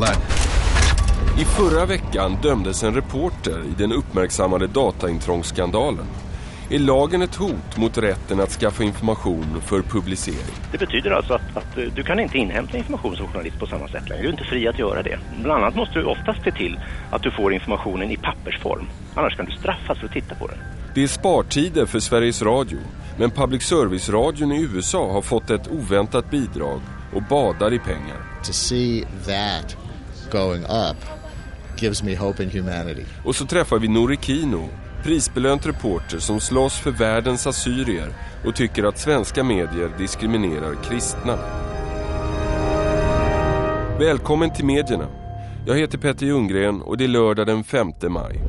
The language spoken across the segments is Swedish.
that. I förra veckan dömdes en reporter i den uppmärksammade dataintrångsskandalen. Är lagen ett hot mot rätten att skaffa information för publicering? Det betyder alltså att, att eh, du kan inte inhämta information som journalist på samma sätt längre. Du är inte fri att göra det. Bland annat måste du oftast se till att du får informationen i pappersform. Annars kan du straffas för att titta på den. Det är spartider för Sveriges Radio, men public service-radion i USA har fått ett oväntat bidrag och badar i pengar. To see that going up gives me hope in humanity. Och så träffar vi Nori Kino, prisbelönt reporter som slåss för världens assyrier och tycker att svenska medier diskriminerar kristna. Välkommen till medierna. Jag heter Petter Ljunggren och det är lördag den 5 maj.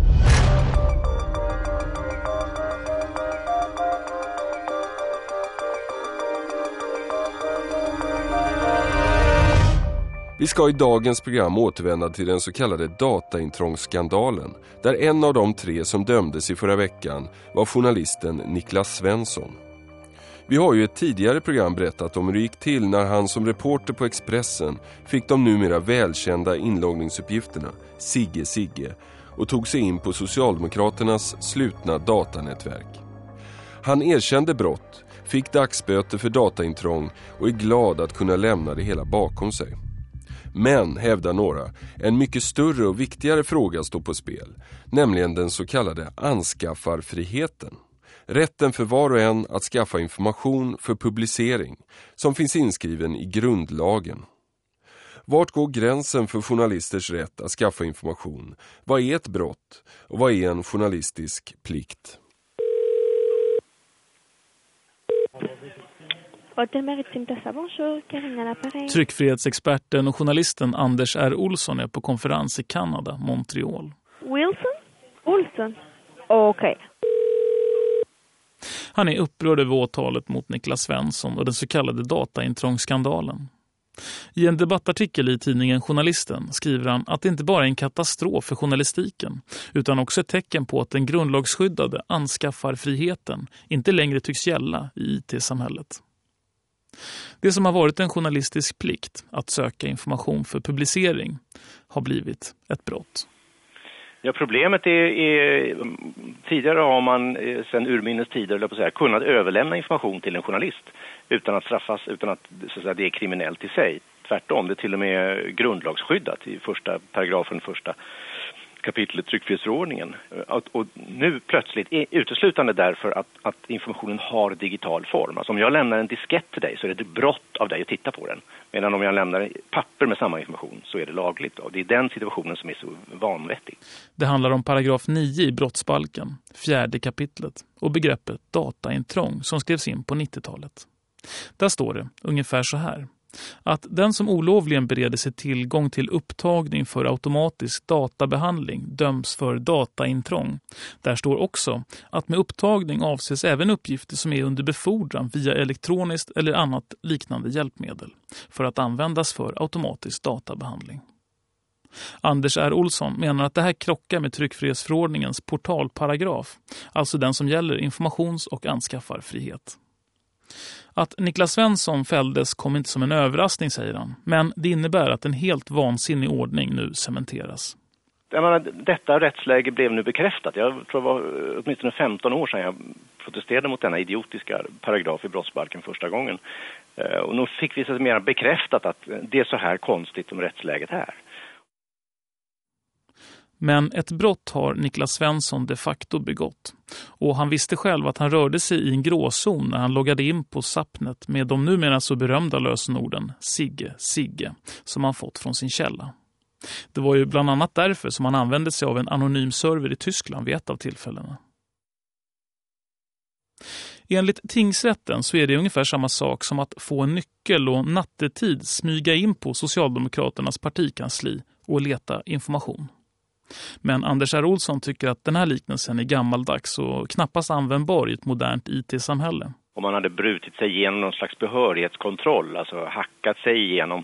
Vi ska i dagens program återvända till den så kallade dataintrångsskandalen där en av de tre som dömdes i förra veckan var journalisten Niklas Svensson. Vi har ju i ett tidigare program berättat om hur det gick till när han som reporter på Expressen fick de numera välkända inloggningsuppgifterna Sigge Sigge och tog sig in på Socialdemokraternas slutna datanätverk. Han erkände brott, fick dagsböter för dataintrång och är glad att kunna lämna det hela bakom sig. Men, hävdar några, en mycket större och viktigare fråga står på spel, nämligen den så kallade anskaffarfriheten. Rätten för var och en att skaffa information för publicering, som finns inskriven i grundlagen. Vart går gränsen för journalisters rätt att skaffa information? Vad är ett brott? Och vad är en journalistisk plikt? Tryckfrihetsexperten och journalisten Anders R. Olsson är på konferens i Kanada, Montreal. Wilson? Olsson? Okej. Okay. Han är upprörd över åtalet mot Niklas Svensson och den så kallade dataintrångsskandalen. I en debattartikel i tidningen Journalisten skriver han att det inte bara är en katastrof för journalistiken utan också ett tecken på att den grundlagsskyddade anskaffarfriheten inte längre tycks gälla i IT-samhället. Det som har varit en journalistisk plikt att söka information för publicering har blivit ett brott. Ja, problemet är, är tidigare har man eh, sedan urminnes tider på säga, kunnat överlämna information till en journalist utan att straffas, utan att, så att säga, det är kriminellt i sig. Tvärtom, det är till och med grundlagsskyddat i första paragrafen, första kapitlet tryckfrihetsförordningen. Eh, och nu plötsligt, uteslutande därför att, att, informationen har digital form. Alltså om jag lämnar en diskett till dig så är det ett brott av dig att titta på den. Medan om jag lämnar papper med samma information så är det lagligt. Och det är den situationen som är så vanvettig. Det handlar om paragraf 9 i brottsbalken, fjärde kapitlet, och begreppet dataintrång som skrevs in på 90-talet. Där står det ungefär så här att den som olovligen bereder sig tillgång till upptagning för automatisk databehandling döms för dataintrång. Där står också att med upptagning avses även uppgifter som är under befordran via elektroniskt eller annat liknande hjälpmedel för att användas för automatisk databehandling. Anders R. Olsson menar att det här krockar med tryckfrihetsförordningens portalparagraf, alltså den som gäller informations- och anskaffarfrihet. Att Niklas Svensson fälldes kom inte som en överraskning, säger han. Men det innebär att en helt vansinnig ordning nu cementeras. Menar, detta rättsläge blev nu bekräftat. Jag tror det var eh, åtminstone 15 år sedan jag protesterade mot denna idiotiska paragraf i brottsbalken första gången. Eh, och nu fick vi så mer bekräftat att eh, det är så här konstigt som rättsläget är. Men ett brott har Niklas Svensson de facto begått. Och han visste själv att han rörde sig i en gråzon när han loggade in på Sapnet med de numera så berömda lösenorden Sigge, Sigge som han fått från sin källa. Det var ju bland annat därför som han använde sig av en anonym server i Tyskland vid ett av tillfällena. Enligt tingsrätten så är det ungefär samma sak som att få en nyckel och nattetid smyga in på Socialdemokraternas partikansli och leta information. Men Anders R. Olsson tycker att den här liknelsen är gammaldags och knappast användbar i ett modernt IT-samhälle. Om man hade brutit sig igenom någon slags behörighetskontroll, alltså hackat sig igenom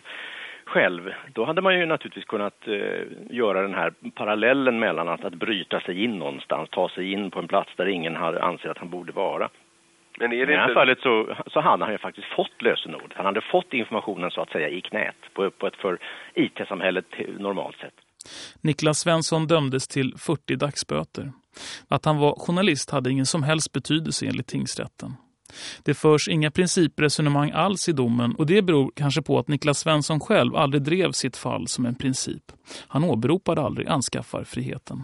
själv, då hade man ju naturligtvis kunnat eh, göra den här parallellen mellan att, att bryta sig in någonstans, ta sig in på en plats där ingen har, anser att han borde vara Men är det I det här fallet så, så hade han ju faktiskt fått lösenord. Han hade fått informationen så att säga i knät på, på ett för IT-samhället normalt sätt. Niklas Svensson dömdes till 40 dagsböter. Att han var journalist hade ingen som helst betydelse enligt tingsrätten. Det förs inga principresonemang alls i domen och det beror kanske på att Niklas Svensson själv aldrig drev sitt fall som en princip. Han åberopade aldrig anskaffarfriheten.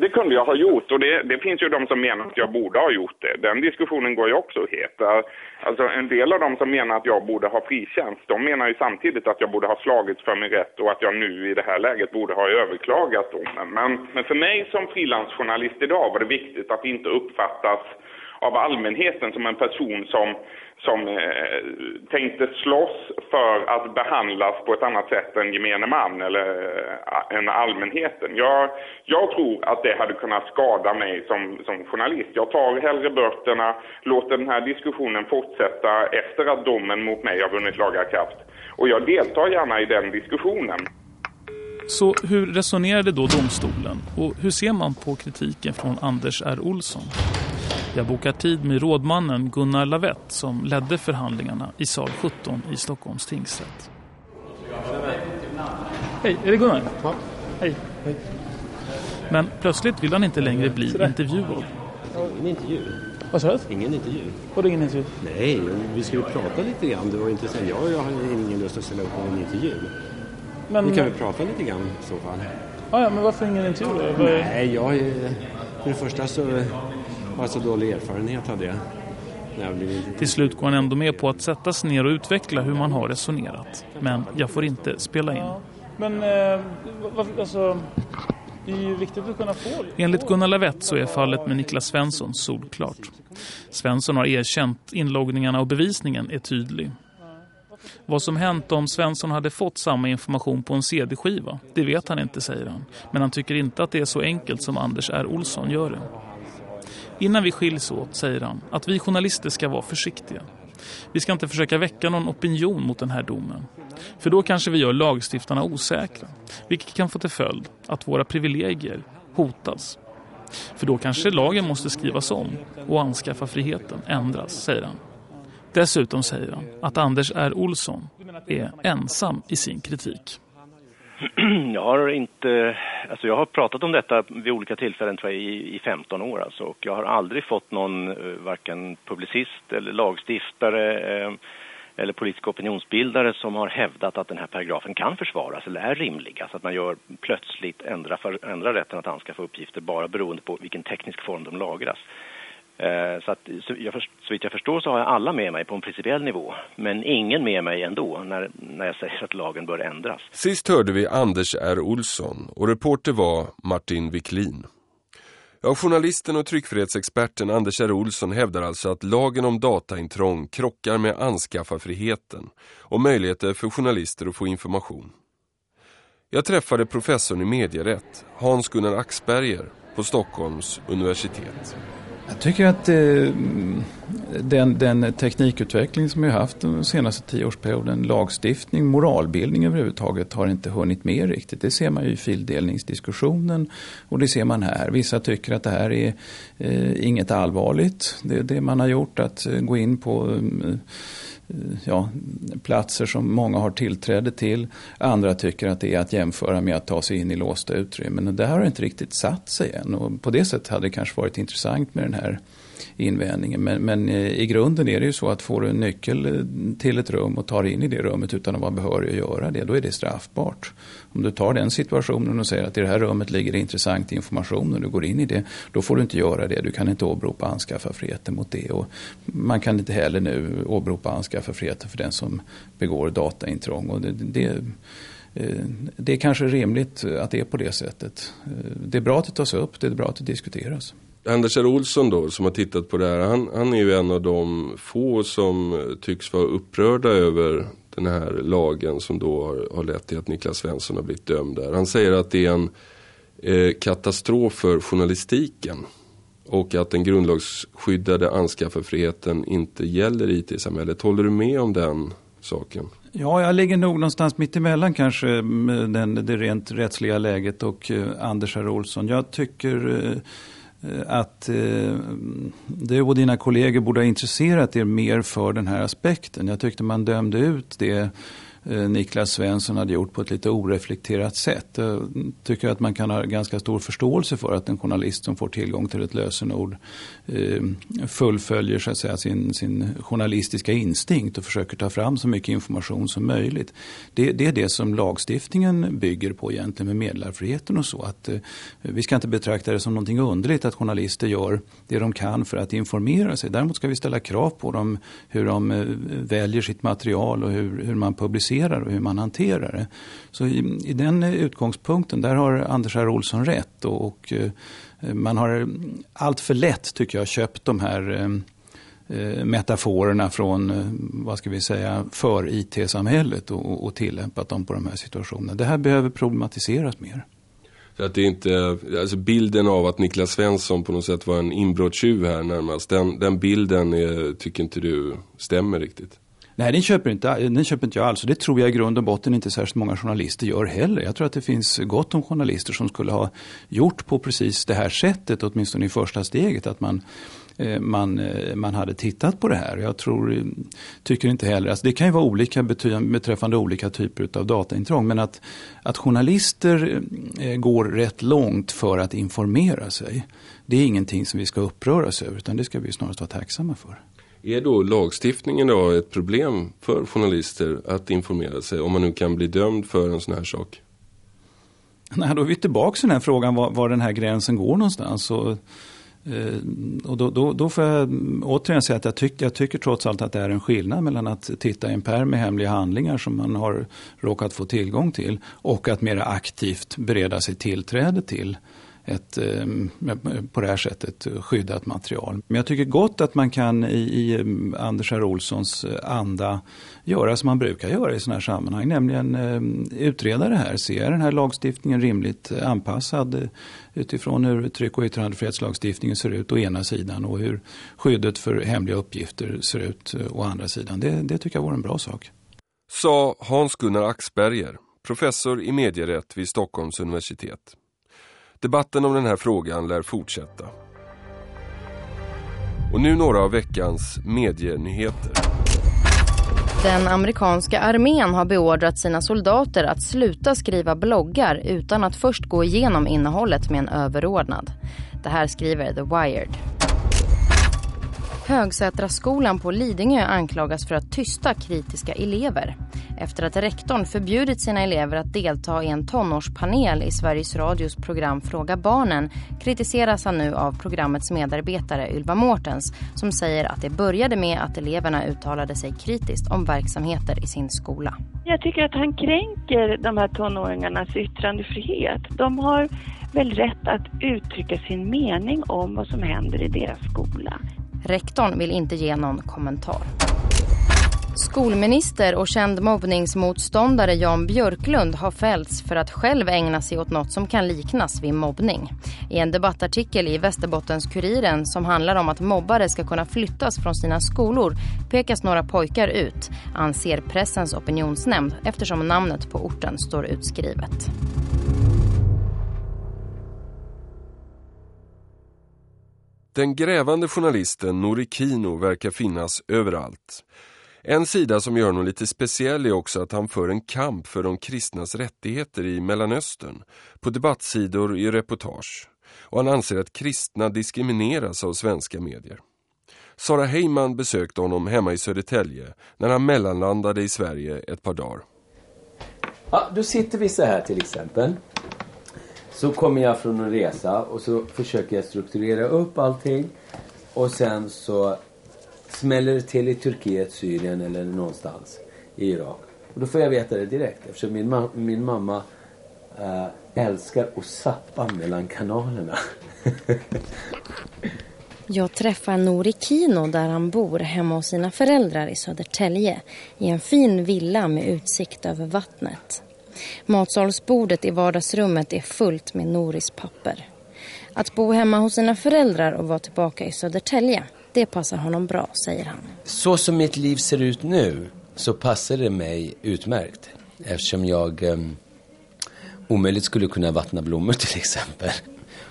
Det kunde jag ha gjort och det, det, finns ju de som menar att jag borde ha gjort det. Den diskussionen går ju också het. Äh, alltså en del av de som menar att jag borde ha frikänts, de menar ju samtidigt att jag borde ha slagits för min rätt och att jag nu i det här läget borde ha överklagat domen. Men, men för mig som frilansjournalist idag var det viktigt att inte uppfattas av allmänheten som en person som, som eh, tänkte slåss för att behandlas på ett annat sätt än gemene man eller eh, än allmänheten. Jag, jag tror att det hade kunnat skada mig som, som journalist. Jag tar hellre böterna, låter den här diskussionen fortsätta efter att domen mot mig har vunnit laga kraft. Och jag deltar gärna i den diskussionen. Så hur resonerade då domstolen och hur ser man på kritiken från Anders R. Olsson? Jag bokar tid med rådmannen Gunnar Lavett som ledde förhandlingarna i sal 17 i Stockholms tingsrätt. Hej, är det Gunnar? Ja. Hej. Hej. Men plötsligt vill han inte längre bli intervjuad. Ingen intervju. Vad sa du? Ingen intervju. Vadå ingen intervju? Nej, vi ska ju prata lite grann. Du var intresserad. Jag, jag har ingen lust att ställa upp på en intervju. Men, vi kan väl prata lite grann i så fall. Ah, ja, men varför ingen intervju då? Nej, jag... För det första så Alltså dålig erfarenhet hade jag. Till slut går han ändå med på att sätta sig ner och utveckla hur man har resonerat. Men jag får inte spela in. Men eh, alltså, det är ju viktigt att kunna få... Enligt Gunnar Lavett så är fallet med Niklas Svensson solklart. Svensson har erkänt inloggningarna och bevisningen är tydlig. Vad som hänt om Svensson hade fått samma information på en CD-skiva, det vet han inte, säger han. Men han tycker inte att det är så enkelt som Anders R. Olsson gör det. Innan vi skiljs åt, säger han, att vi journalister ska vara försiktiga. Vi ska inte försöka väcka någon opinion mot den här domen. För då kanske vi gör lagstiftarna osäkra. Vilket kan få till följd att våra privilegier hotas. För då kanske lagen måste skrivas om och anskaffa friheten ändras, säger han. Dessutom säger han att Anders R. Olsson är ensam i sin kritik. Jag har inte, alltså jag har pratat om detta vid olika tillfällen tror jag, i, i 15 år alltså, och jag har aldrig fått någon, eh, varken publicist eller lagstiftare eh, eller politisk opinionsbildare som har hävdat att den här paragrafen kan försvaras eller är rimlig. Alltså att man gör plötsligt ändrar, ändra rätten att anskaffa uppgifter bara beroende på vilken teknisk form de lagras. Eh, så, att, så, jag, så vitt jag förstår så har jag alla med mig på en principiell nivå. Men ingen med mig ändå när, när jag säger att lagen bör ändras. Sist hörde vi Anders R. Olsson och reporter var Martin Wiklin. Ja, journalisten och tryckfrihetsexperten Anders R. Olsson hävdar alltså att lagen om dataintrång krockar med anskaffarfriheten och möjligheter för journalister att få information. Jag träffade professorn i medierätt, Hans-Gunnar Axberger, på Stockholms universitet. Jag tycker att eh, den, den, teknikutveckling som vi har haft den senaste tioårsperioden, lagstiftning, moralbildning överhuvudtaget har inte hunnit med riktigt. Det ser man ju i fildelningsdiskussionen och det ser man här. Vissa tycker att det här är eh, inget allvarligt, det, det man har gjort, att eh, gå in på eh, Eh, ja, platser som många har tillträde till. Andra tycker att det är att jämföra med att ta sig in i låsta utrymmen. Och det har inte riktigt satt sig än. Och på det sättet hade det kanske varit intressant med den här invändningen. Men, men, eh, i grunden är det ju så att får du en nyckel eh, till ett rum och tar in i det rummet utan att vara behörig att göra det, då är det straffbart. Om du tar den situationen och säger att i det här rummet ligger det intressant information och du går in i det, då får du inte göra det. Du kan inte åberopa anskaffarfriheten mot det. Och man kan inte heller nu åberopa anskaffarfriheten för den som begår dataintrång. Och det, det eh, det är kanske rimligt att det är på det sättet. Det är bra att det tas upp, det är bra att det diskuteras. Anders R. Olsson då som har tittat på det här. Han, han är ju en av de få som eh, tycks vara upprörda över den här lagen som då har, har lett till att Niklas Svensson har blivit dömd där. Han säger att det är en eh, katastrof för journalistiken. Och att den grundlagsskyddade anskaffarfriheten inte gäller i IT-samhället. Håller du med om den saken? Ja, jag ligger nog någonstans mitt emellan kanske med den, det rent rättsliga läget och eh, Anders R. Olsson. Jag tycker eh, Eh, att eh, du och dina kollegor borde ha intresserat er mer för den här aspekten. Jag tyckte man dömde ut det Eh, Niklas Svensson hade gjort på ett lite oreflekterat sätt. Jag tycker att man kan ha ganska stor förståelse för att en journalist som får tillgång till ett lösenord eh, fullföljer så att säga, sin, sin journalistiska instinkt och försöker ta fram så mycket information som möjligt. Det, det är det som lagstiftningen bygger på egentligen med meddelarfriheten och så. Att, eh, vi ska inte betrakta det som någonting underligt att journalister gör det de kan för att informera sig. Däremot ska vi ställa krav på dem hur de väljer sitt material och hur, hur man publicerar kommunicerar och hur man hanterar det. Så i, i den utgångspunkten, där har Anders R. Olsson rätt. Och, och eh, man har allt för lätt, tycker jag, köpt de här eh, eh, metaforerna från, vad ska vi säga, för IT-samhället och, och tillämpat dem på de här situationerna. Det här behöver problematiseras mer. Så att det är inte, alltså bilden av att Niklas Svensson på något sätt var en inbrottstjuv här närmast, den, den bilden är, tycker inte du stämmer riktigt? Nej, den köper, inte, den köper inte jag alls. Och det tror jag i grund och botten inte särskilt många journalister gör heller. Jag tror att det finns gott om journalister som skulle ha gjort på precis det här sättet, åtminstone i första steget. Att man eh, man, eh, man hade tittat på det här. Jag tror, tycker inte heller, alltså det kan ju vara olika beträffande olika typer av dataintrång, men att, att journalister eh, går rätt långt för att informera sig, det är ingenting som vi ska uppröras över, utan det ska vi snarast vara tacksamma för. Är då lagstiftningen då ett problem för journalister att informera sig om man nu kan bli dömd för en sån här sak? Nej, då är vi tillbaka till den här frågan var, var den här gränsen går någonstans. Och, eh, och då, då, då, får jag återigen säga att jag, tyck, jag tycker trots allt att det är en skillnad mellan att titta i en pärm med hemliga handlingar som man har råkat få tillgång till och att mera aktivt bereda sig tillträde till ett, eh, på det här sättet skyddat material. Men jag tycker gott att man kan i, i eh, Anders R. Olssons eh, anda göra som man brukar göra i sådana här sammanhang, nämligen utreda det här. Se, är den här lagstiftningen rimligt anpassad utifrån hur tryck och yttrandefrihetslagstiftningen ser ut å ena sidan och hur skyddet för hemliga uppgifter ser ut å andra sidan. Det, det tycker jag vore en bra sak. Sa Hans-Gunnar Axberger, professor i medierätt vid Stockholms universitet. Debatten om den här frågan lär fortsätta. Och nu några av veckans medienyheter. Den amerikanska armén har beordrat sina soldater att sluta skriva bloggar utan att först gå igenom innehållet med en överordnad. Det här skriver The Wired. Högsätraskolan på Lidingö anklagas för att tysta kritiska elever efter att rektorn förbjudit sina elever att delta i en tonårspanel i Sveriges Radios program Fråga barnen kritiseras han nu av programmets medarbetare Ylva Mårtens som säger att det började med att eleverna uttalade sig kritiskt om verksamheter i sin skola. Jag tycker att han kränker de här tonåringarnas yttrandefrihet. De har väl rätt att uttrycka sin mening om vad som händer i deras skola. Rektorn vill inte ge någon kommentar. Skolminister och känd mobbningsmotståndare Jan Björklund har fällts för att själv ägna sig åt något som kan liknas vid mobbning. I en debattartikel i Västerbottens-Kuriren som handlar om att mobbare ska kunna flyttas från sina skolor pekas några pojkar ut, anser pressens opinionsnämnd eftersom namnet på orten står utskrivet. Den grävande journalisten Norikino verkar finnas överallt. En sida som gör honom lite speciell är också att han för en kamp för de kristnas rättigheter i Mellanöstern, på debattsidor i reportage. Och han anser att kristna diskrimineras av svenska medier. Sara Heyman besökte honom hemma i Södertälje när han mellanlandade i Sverige ett par dagar. Ja, då sitter vi så här till exempel. Så kommer jag från en resa och så försöker jag strukturera upp allting. Och sen så smäller det till i Turkiet, Syrien eller någonstans i Irak. Och då får jag veta det direkt eftersom min, ma min mamma äh, älskar att sappa mellan kanalerna. Jag träffar Nori Kino där han bor hemma hos sina föräldrar i Södertälje i en fin villa med utsikt över vattnet. Matsalsbordet i vardagsrummet är fullt med Noris papper. Att bo hemma hos sina föräldrar och vara tillbaka i Södertälje det passar honom bra, säger han. Så som mitt liv ser ut nu så passar det mig utmärkt. Eftersom jag um, omöjligt skulle kunna vattna blommor till exempel.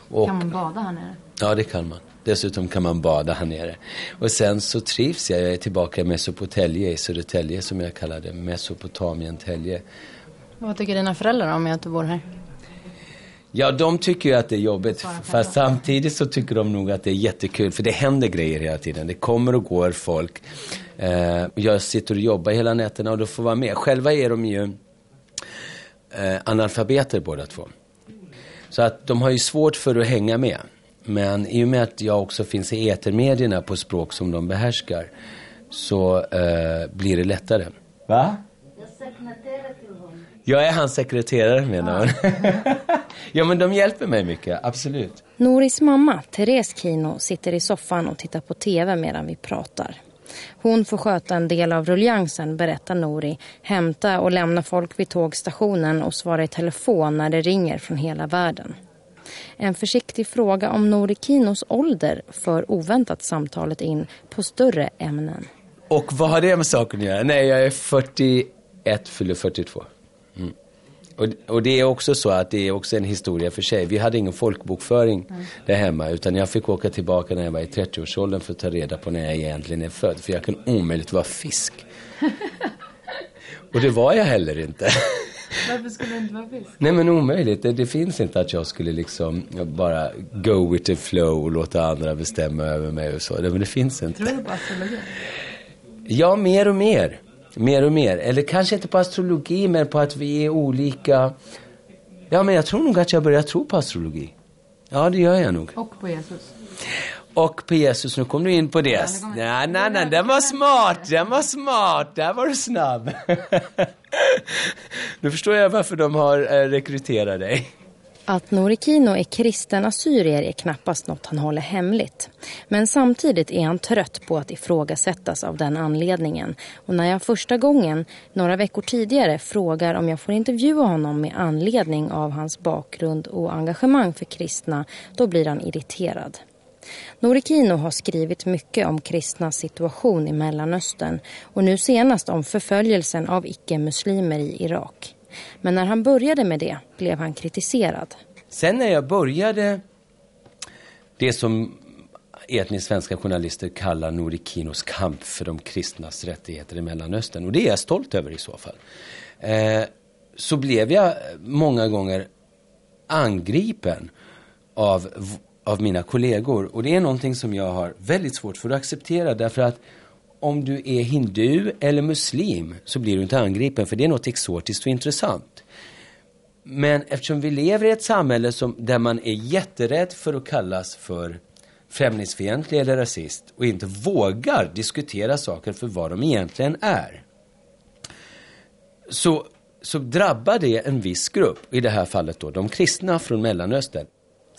Och, kan man bada här nere? Ja, det kan man. Dessutom kan man bada här nere. Och sen så trivs jag. Jag är tillbaka i Mesopotamien i Södertälje som jag kallar det. Mesopotamien Tälje. Vad tycker dina föräldrar om att du bor här? Ja, de tycker ju att det är jobbigt. Fast samtidigt så tycker de nog att det är jättekul. För det händer grejer hela tiden. Det kommer och går folk. Eh, jag sitter och jobbar hela nätterna och då får vara med. Själva är de ju eh, analfabeter båda två. Så att de har ju svårt för att hänga med. Men i och med att jag också finns i etermedierna på språk som de behärskar så eh, blir det lättare. Va? Jag är hans sekreterare menar hon. ja men de hjälper mig mycket, absolut. Noris mamma, Therese Kino, sitter i soffan och tittar på tv medan vi pratar. Hon får sköta en del av ruljansen, berättar Nori. Hämta och lämna folk vid tågstationen och svara i telefon när det ringer från hela världen. En försiktig fråga om Nori Kinos ålder för oväntat samtalet in på större ämnen. Och vad har det med saken att göra? Nej, jag är 41, fyller 42. Mm. Och, och, det är också så att det är också en historia för sig. Vi hade ingen folkbokföring mm. där hemma utan jag fick åka tillbaka när jag var i 30-årsåldern för att ta reda på när jag egentligen är född. För jag kan omöjligt vara fisk. och det var jag heller inte. Varför skulle du inte vara fisk? Nej men omöjligt. Det, det, finns inte att jag skulle liksom bara go with the flow och låta andra bestämma över mig och så. Nej, men det finns inte. Tror du på astrologi? Ja, mer och mer. Mer och mer. Eller kanske inte på astrologi, men på att vi är olika. Ja, men jag tror nog att jag börjar tro på astrologi. Ja, det gör jag nog. Och på Jesus. Och på Jesus, nu kom du in på det. Nej, nej, nej, den var smart, den var smart, där var du snabb. nu förstår jag varför de har eh, rekryterat dig. Att Norikino är kristen assyrier är knappast något han håller hemligt. Men samtidigt är han trött på att ifrågasättas av den anledningen. Och när jag första gången, några veckor tidigare, frågar om jag får intervjua honom med anledning av hans bakgrund och engagemang för kristna, då blir han irriterad. Norikino har skrivit mycket om kristnas situation i Mellanöstern och nu senast om förföljelsen av icke-muslimer i Irak. Men när han började med det blev han kritiserad. Sen när jag började det som etniskt svenska journalister kallar Norikinos kamp för de kristnas rättigheter i Mellanöstern. Och det är jag stolt över i så fall. Eh, så blev jag många gånger angripen av, av mina kollegor. Och det är någonting som jag har väldigt svårt för att acceptera därför att om du är hindu eller muslim så blir du inte angripen för det är något exotiskt och intressant. Men eftersom vi lever i ett samhälle som, där man är jätterädd för att kallas för främlingsfientlig eller rasist och inte vågar diskutera saker för vad de egentligen är. Så, så drabbar det en viss grupp, i det här fallet då de kristna från Mellanöstern.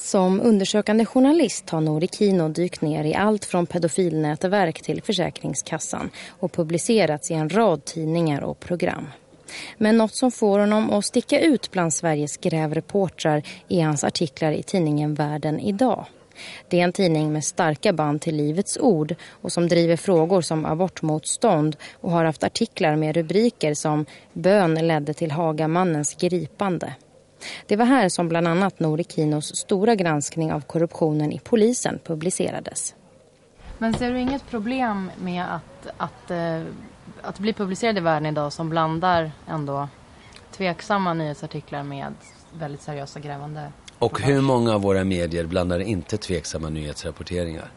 Som undersökande journalist har Nori Kino dykt ner i allt från pedofilnätverk till Försäkringskassan och publicerats i en rad tidningar och program. Men något som får honom att sticka ut bland Sveriges grävreportrar är hans artiklar i tidningen Världen idag. Det är en tidning med starka band till Livets ord och som driver frågor som abortmotstånd och har haft artiklar med rubriker som Bön ledde till Hagamannens gripande. Det var här som bland annat Nori Kinos stora granskning av korruptionen i polisen publicerades. Men ser du inget problem med att, att, eh, att bli publicerad i världen idag som blandar ändå tveksamma nyhetsartiklar med väldigt seriösa grävande? Och hur många av våra medier blandar inte tveksamma nyhetsrapporteringar?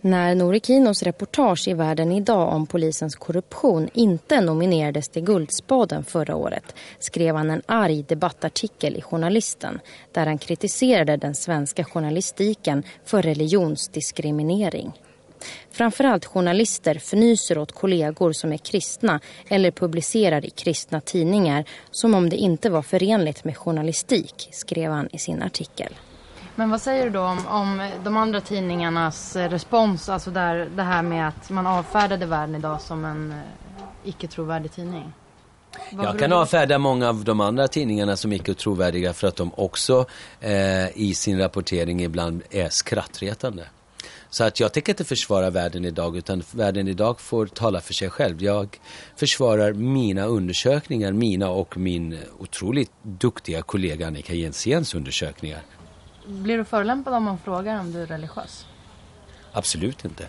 När Nori Kinos reportage i världen idag om polisens korruption inte nominerades till Guldspaden förra året skrev han en arg debattartikel i Journalisten där han kritiserade den svenska journalistiken för religionsdiskriminering. Framförallt journalister förnyser åt kollegor som är kristna eller publicerar i kristna tidningar som om det inte var förenligt med journalistik, skrev han i sin artikel. Men vad säger du då om, om de andra tidningarnas respons, alltså där, det här med att man avfärdade världen idag som en eh, icke-trovärdig tidning? Vad jag kan avfärda många av de andra tidningarna som icke trovärdiga för att de också eh, i sin rapportering ibland är skrattretande. Så att jag tänker inte försvara världen idag utan världen idag får tala för sig själv. Jag försvarar mina undersökningar, mina och min otroligt duktiga kollega Annika Jensens undersökningar. Blir du förolämpad om man frågar om du är religiös? Absolut inte.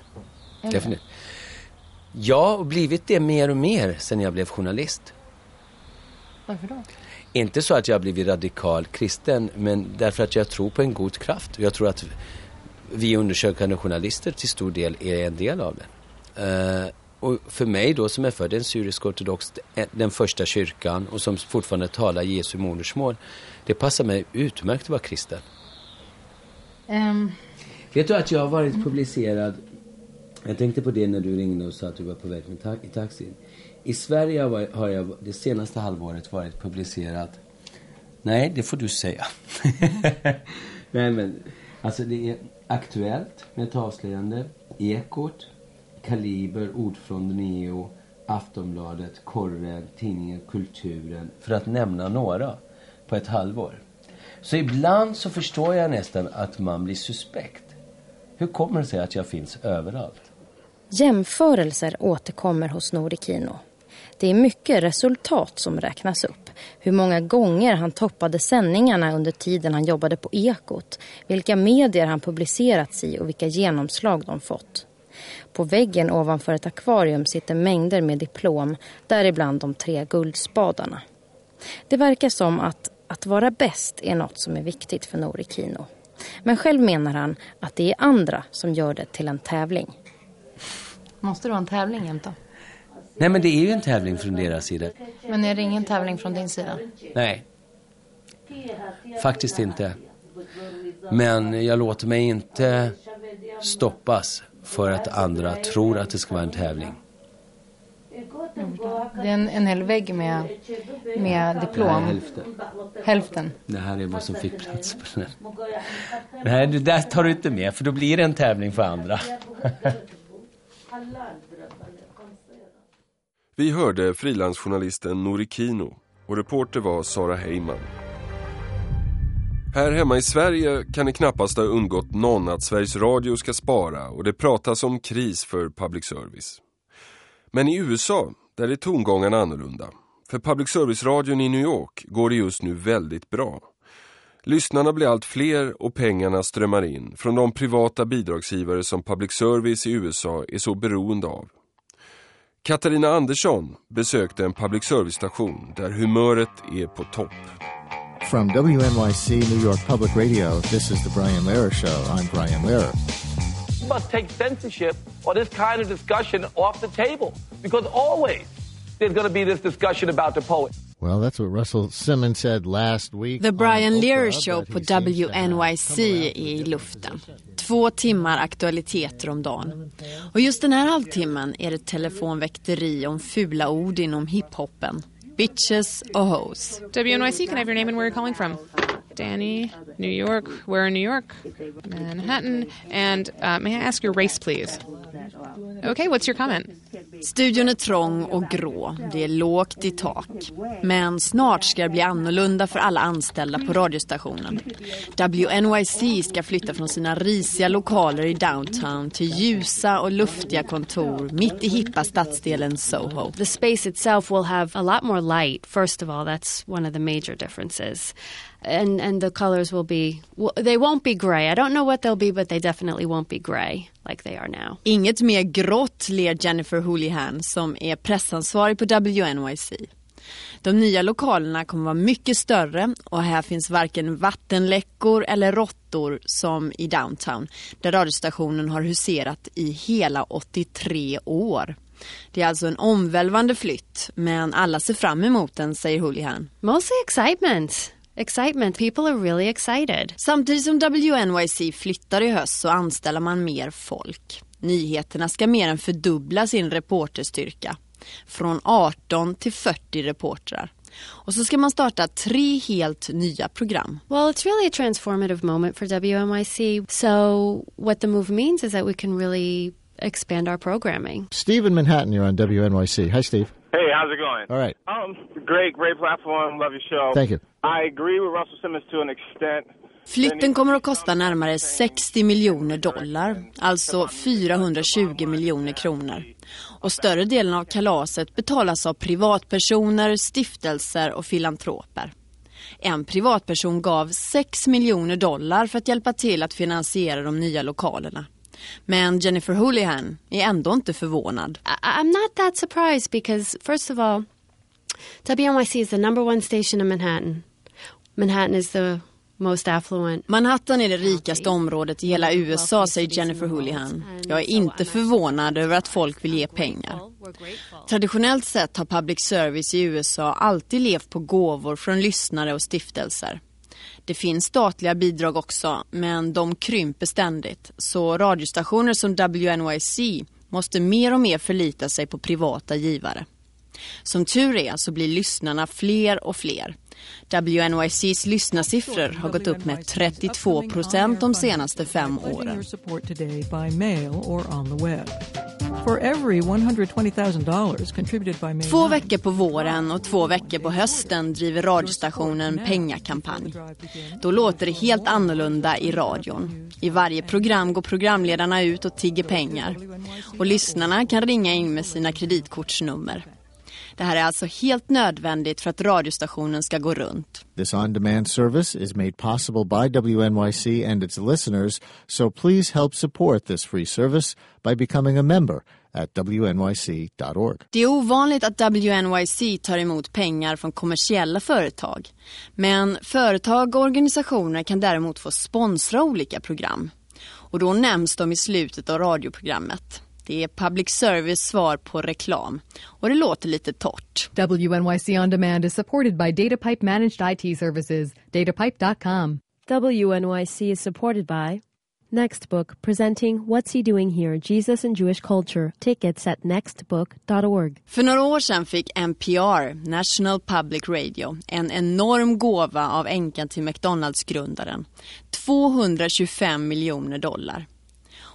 Definitivt. Jag har blivit det mer och mer sen jag blev journalist. Varför då? Inte så att jag har blivit radikal kristen, men därför att jag tror på en god kraft. Jag tror att vi undersökande journalister till stor del är en del av den. Eh, och för mig då som är född i en syrisk-ortodox, den första kyrkan och som fortfarande talar Jesu modersmål, det passar mig utmärkt att vara kristen. Um. Vet du att jag har varit publicerad, jag tänkte på det när du ringde och sa att du var på väg med ta- i taxin. I Sverige har jag- har jag det senaste halvåret varit publicerad, nej det får du säga. nej men, alltså det är Aktuellt med ett avslöjande, Ekot, Kaliber, Ordfront Neo, Aftonbladet, Korren, tidningen Kulturen, för att nämna några, på ett halvår. Så ibland så förstår jag nästan att man blir suspekt. Hur kommer det sig att jag finns överallt? Jämförelser återkommer hos Norikino. Det är mycket resultat som räknas upp. Hur många gånger han toppade sändningarna under tiden han jobbade på Ekot. Vilka medier han publicerats i och vilka genomslag de fått. På väggen ovanför ett akvarium sitter mängder med diplom, däribland de tre guldspadarna. Det verkar som att att vara bäst är något som är viktigt för Norikino. Men själv menar han att det är andra som gör det till en tävling. Måste det vara en tävling jämt då? Nej men det är ju en tävling från deras sida. Men är det ingen tävling från din sida? Nej. Faktiskt inte. Men jag låter mig inte stoppas för att andra tror att det ska vara en tävling. Det är en, en hel vägg med, med diplom. hälften. Hälften. Det här är vad som fick plats på den. Nej, det där tar du inte med för då blir det en tävling för andra. Vi hörde frilansjournalisten Nori Kino och reporter var Sara Heyman. Här hemma i Sverige kan det knappast ha undgått någon att Sveriges Radio ska spara och det pratas om kris för public service. Men i USA, där är tongångarna annorlunda. För public service-radion i New York går det just nu väldigt bra. Lyssnarna blir allt fler och pengarna strömmar in från de privata bidragsgivare som public service i USA är så beroende av. Katarina Andersson besökte en public service-station där humöret är på topp. From WNYC New York Public Radio, this is the Brian Lehrer Show. I'm Brian Lehrer. Must take censorship or this kind of discussion off the table because always there's going to be this discussion about the poet. Well, that's what Russell Simmons said last week. The Brian Lear Show på WNYC i luften. Två timmar aktualiteter om dagen. Och just den här halvtimmen är det telefonväkteri om fula ord inom hiphopen. Bitches och hoes. WNYC, can I have your name and where you're calling from? Danny, New York. Where in New York? Manhattan. And uh, may I ask your race, please? Okay, what's your comment? Studion är trång och grå. Det är lågt i tak. Men snart ska det bli annorlunda för alla anställda på radiostationen. WNYC ska flytta från sina risiga lokaler i downtown till ljusa och luftiga kontor mitt i hippa stadsdelen Soho. The space itself will have a lot more light. First of all, that's one of the major differences. And and the colors will be well, they won't be gray. I don't know what they'll be, but they definitely won't be gray like they are now. Inget mer grått, ler Jennifer Houlihan som är pressansvarig på WNYC. De nya lokalerna kommer vara mycket större och här finns varken vattenläckor eller råttor som i downtown där radiostationen har huserat i hela 83 år. Det är alltså en omvälvande flytt men alla ser fram emot den, säger Houlihan. Mostly excitement. Excitement. People are really excited. Samtidigt som WNYC flyttar i höst så anställer man mer folk. Nyheterna ska mer än fördubbla sin reporterstyrka. Från 18 till 40 reportrar. Och så ska man starta tre helt nya program. Well, it's really a transformative moment for WNYC. So, what the move means is that we can really expand our programming. Steve in Manhattan, you're on WNYC. Hi, Steve. Hey, how's it going? All right. Um, great, great platform. Love your show. Thank you. I agree with Russell Simmons to an extent. Flytten kommer att kosta närmare 60 miljoner dollar, alltså 420 miljoner kronor. Och större delen av kalaset betalas av privatpersoner, stiftelser och filantroper. En privatperson gav 6 miljoner dollar för att hjälpa till att finansiera de nya lokalerna. Men Jennifer Houlihan är ändå inte förvånad. I- I'm not that surprised because, first of all, WNYC is the number one station in Manhattan. Manhattan is the most affluent. Manhattan är det rikaste området i hela USA, säger Jennifer Houlihan. Jag är inte förvånad över att folk vill ge pengar. Traditionellt sett har public service i USA alltid levt på gåvor från lyssnare och stiftelser. Det finns statliga bidrag också, men de krymper ständigt. Så radiostationer som WNYC måste mer och mer förlita sig på privata givare. Som tur är så blir lyssnarna fler och fler. WNYCs lyssnarsiffror har gått upp med 32 procent de senaste fem åren. For every $120,000 contributed by. Två veckor på våren och två veckor på hösten driver radiostationen pengakampanj. Då låter det helt annorlunda i radion. I varje program går programledarna ut och tigger pengar. Och lyssnarna kan ringa in med sina kreditkortsnummer. Det här är alltså helt nödvändigt för att radiostationen ska gå runt. This on demand service is made possible by WNYC and its listeners, so please help support this free service by becoming a member at WNYC.org. Det är ovanligt att WNYC tar emot pengar från kommersiella företag. Men företag och organisationer kan däremot få sponsra olika program. Och då nämns de i slutet av radioprogrammet. Det är public service svar på reklam. Och det låter lite torrt. WNYC On Demand is supported by DataPipe Managed IT Services, datapipe.com. WNYC is supported by Nextbook presenting What's He Doing Here? Jesus and Jewish Culture. Tickets at nextbook.org. För några år sedan fick NPR, National Public Radio, en enorm gåva av änkan till McDonalds-grundaren. 225 miljoner dollar.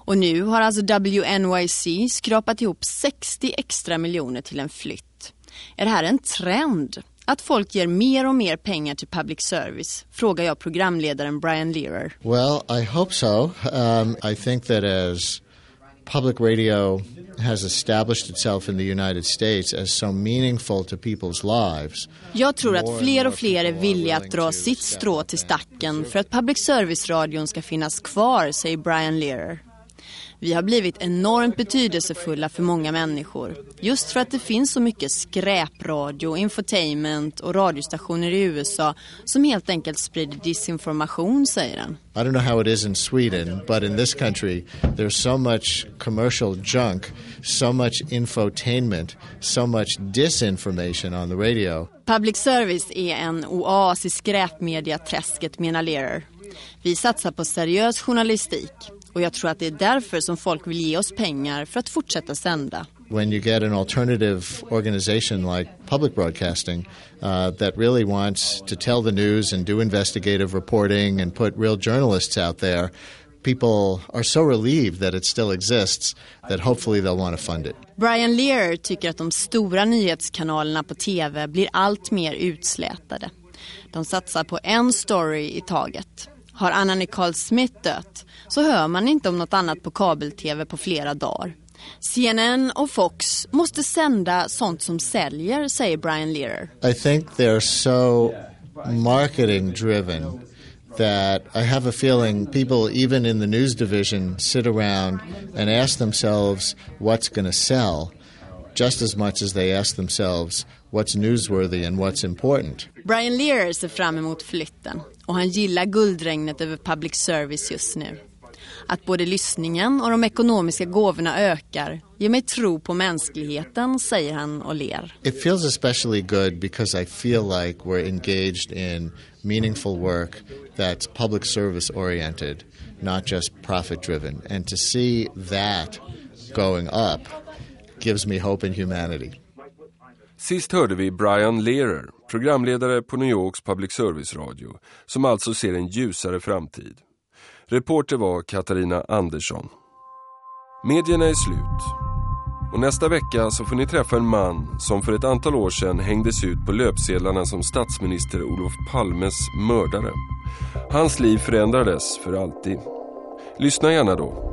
Och nu har alltså WNYC skrapat ihop 60 extra miljoner till en flytt. Är det här en trend? Att folk ger mer och mer pengar till public service? Frågar jag programledaren Brian Learer. Well, I hope so. Um, I think that as public radio has established itself in the United States as so meaningful to people's lives. Jag tror att fler och fler är villiga att dra sitt strå till stacken för att public service-radion ska finnas kvar, säger Brian Learer. Vi har blivit enormt betydelsefulla för många människor. Just för att det finns så mycket skräpradio, infotainment och radiostationer i USA som helt enkelt sprider disinformation, säger han. I don't know how it is in Sweden, but in this country, there's so much commercial junk, so much infotainment, so much disinformation on the radio. Public service är en oas i skräpmediaträsket, menar Learer. Vi satsar på seriös journalistik. Och jag tror att det är därför som folk vill ge oss pengar för att fortsätta sända. When you get an alternative organization like public broadcasting uh, that really wants to tell the news and do investigative reporting and put real journalists out there, people are so relieved that it still exists that hopefully they'll want to fund it. Brian Lear tycker att de stora nyhetskanalerna på tv blir allt mer utslätade. De satsar på en story i taget. Har Anna Nicole Smith dött så hör man inte om något annat på kabel-tv på flera dagar. CNN och Fox måste sända sånt som säljer, säger Brian Learer. I think they're so marketing driven that I have a feeling people, even in the news division, sit around and ask themselves what's going to sell just as much as they ask themselves what's newsworthy and what's important. Brian Lear ser fram emot flytten och han gillar guldregnet över public service just nu. Att både lyssningen och de ekonomiska gåvorna ökar ger mig tro på mänskligheten, säger han och ler. It feels especially good because I feel like we're engaged in meaningful work that's public service oriented, not just profit driven. And to see that going up gives me hope in humanity. Sist hörde vi Brian Learer, programledare på New Yorks public service-radio, som alltså ser en ljusare framtid. Reporter var Katarina Andersson. Medierna är slut. Och nästa vecka så får ni träffa en man som för ett antal år sedan hängdes ut på löpsedlarna som statsminister Olof Palmes mördare. Hans liv förändrades för alltid. Lyssna gärna då.